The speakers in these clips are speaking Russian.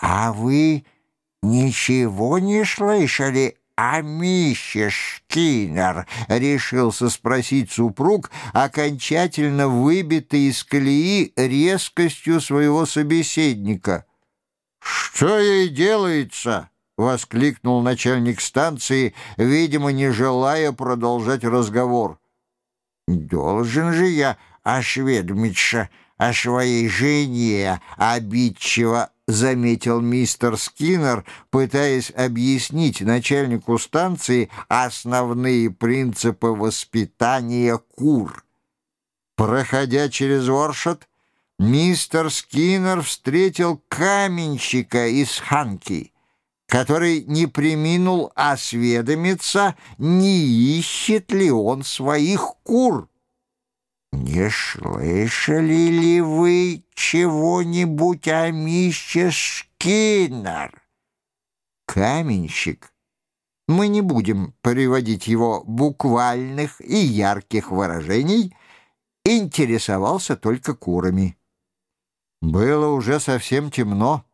«А вы ничего не слышали о мище Шкинер?» — решился спросить супруг, окончательно выбитый из колеи резкостью своего собеседника. «Что ей делается?» — воскликнул начальник станции, видимо, не желая продолжать разговор. «Должен же я осведомиться о своей жене», — обидчиво заметил мистер Скиннер, пытаясь объяснить начальнику станции основные принципы воспитания кур. Проходя через Оршот, мистер Скиннер встретил каменщика из Ханки, который не приминул осведомиться, не ищет ли он своих кур. «Не слышали ли вы чего-нибудь о мище Скиннер?» Каменщик. Мы не будем приводить его буквальных и ярких выражений, интересовался только курами. Было уже совсем темно.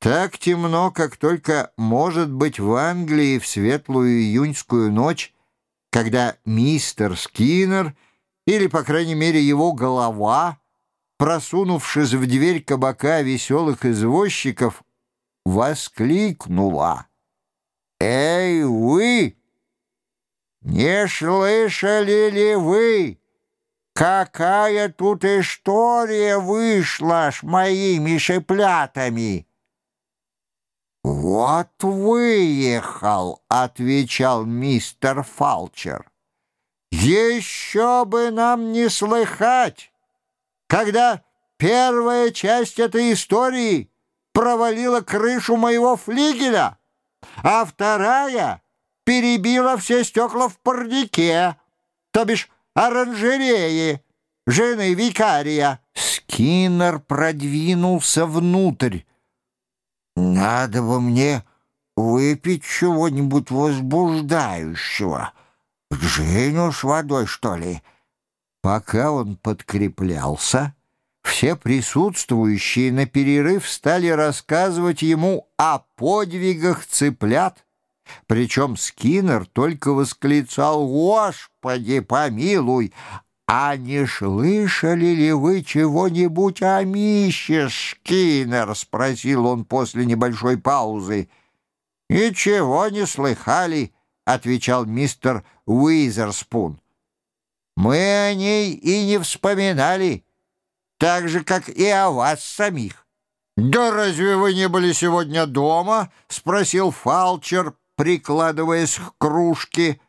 Так темно, как только может быть в Англии в светлую июньскую ночь, когда мистер Скиннер — или, по крайней мере, его голова, просунувшись в дверь кабака веселых извозчиков, воскликнула. «Эй, вы! Не слышали ли вы, какая тут история вышла с моими шиплятами?» «Вот выехал», — отвечал мистер Фалчер. Еще бы нам не слыхать, когда первая часть этой истории провалила крышу моего флигеля, а вторая перебила все стекла в парнике, то бишь оранжереи, жены викария. Скиннер продвинулся внутрь. «Надо бы мне выпить чего-нибудь возбуждающего». Женю с водой, что ли?» Пока он подкреплялся, все присутствующие на перерыв стали рассказывать ему о подвигах цыплят. Причем Скиннер только восклицал «Господи, помилуй!» «А не слышали ли вы чего-нибудь о мище, Скиннер?» — спросил он после небольшой паузы. «Ничего не слыхали». — отвечал мистер Уизерспун. «Мы о ней и не вспоминали, так же, как и о вас самих». «Да разве вы не были сегодня дома?» — спросил Фалчер, прикладываясь к кружке.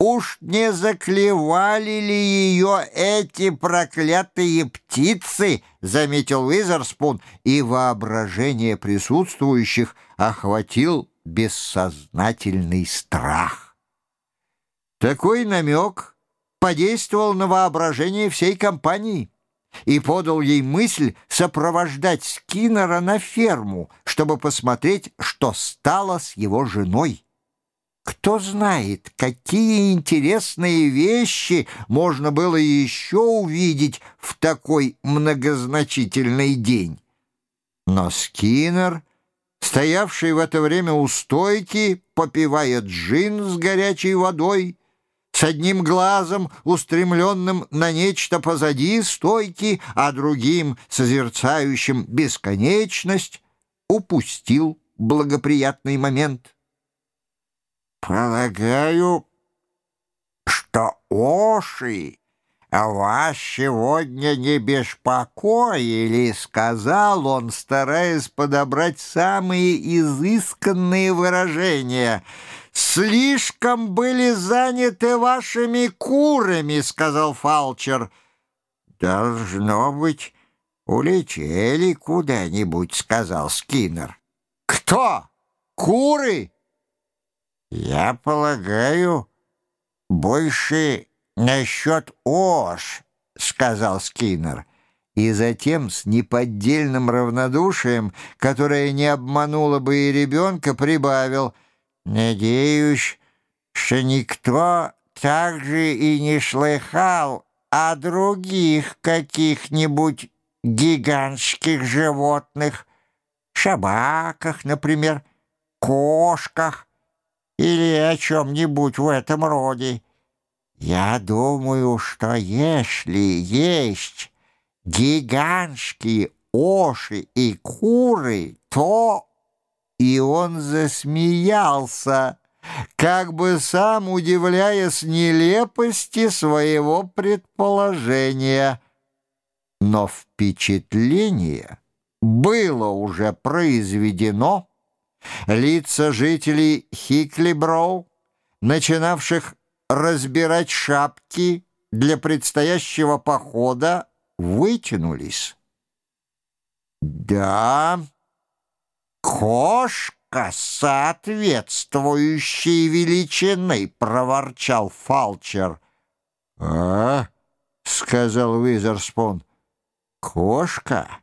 «Уж не заклевали ли ее эти проклятые птицы?» — заметил Уизерспун, и воображение присутствующих охватил бессознательный страх. Такой намек подействовал на воображение всей компании и подал ей мысль сопровождать Скиннера на ферму, чтобы посмотреть, что стало с его женой. Кто знает, какие интересные вещи можно было еще увидеть в такой многозначительный день. Но Скиннер стоявший в это время у стойки, попивая джин с горячей водой, с одним глазом, устремленным на нечто позади стойки, а другим, созерцающим бесконечность, упустил благоприятный момент. «Полагаю, что Оши «Вас сегодня не беспокоили», — сказал он, стараясь подобрать самые изысканные выражения. «Слишком были заняты вашими курами», — сказал Фалчер. «Должно быть, улетели куда-нибудь», — сказал Скиннер. «Кто? Куры?» «Я полагаю, больше «Насчет Ош», — сказал Скиннер, и затем с неподдельным равнодушием, которое не обмануло бы и ребенка, прибавил «Надеюсь, что никто так же и не слыхал о других каких-нибудь гигантских животных, собаках, например, кошках или о чем-нибудь в этом роде. Я думаю, что если есть гигантские оши и куры, то...» И он засмеялся, как бы сам удивляясь нелепости своего предположения. Но впечатление было уже произведено. Лица жителей Хиклиброу, начинавших разбирать шапки для предстоящего похода, вытянулись. «Да, кошка соответствующей величины», — проворчал Фалчер. «А?» — сказал Визерспун. «Кошка,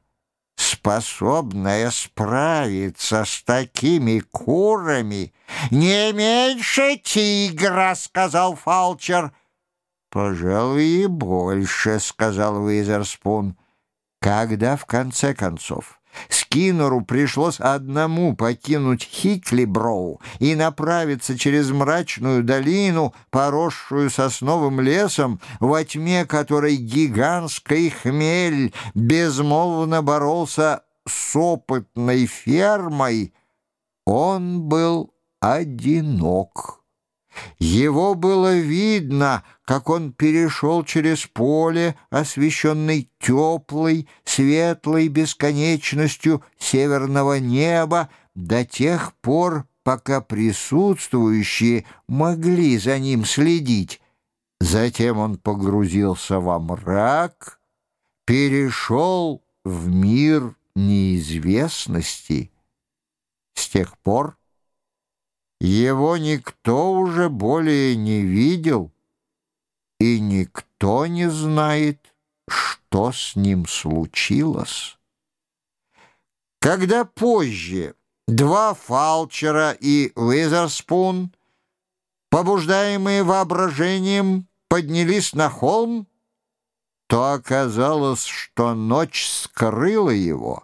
способная справиться с такими курами, не меньше тигра», — сказал Фалчер. «Пожалуй, и больше», — сказал Визерспун. Когда, в конце концов, Скиннеру пришлось одному покинуть Хиклиброу и направиться через мрачную долину, поросшую сосновым лесом, во тьме которой гигантский хмель безмолвно боролся с опытной фермой, он был одинок. Его было видно, как он перешел через поле, освещенный теплой, светлой бесконечностью северного неба, до тех пор, пока присутствующие могли за ним следить. Затем он погрузился во мрак, перешел в мир неизвестности. С тех пор его никто уже более не видел, и никто не знает, что с ним случилось. Когда позже два фалчера и Уизерспун, побуждаемые воображением, поднялись на холм, то оказалось, что ночь скрыла его.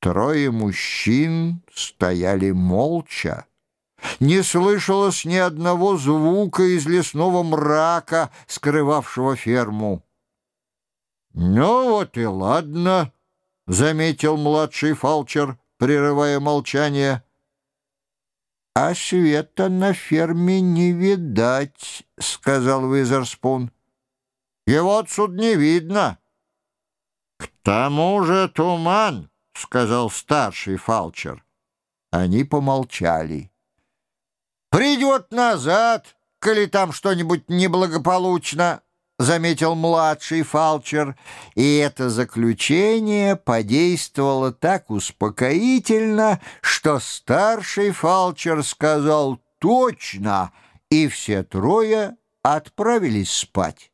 Трое мужчин стояли молча. Не слышалось ни одного звука из лесного мрака, скрывавшего ферму. «Ну вот и ладно», — заметил младший фалчер, прерывая молчание. «А света на ферме не видать», — сказал Визерспун. «Его отсюда не видно». «К тому же туман», — сказал старший фалчер. Они помолчали. «Придет назад, коли там что-нибудь неблагополучно», — заметил младший фалчер, и это заключение подействовало так успокоительно, что старший фалчер сказал «точно», и все трое отправились спать.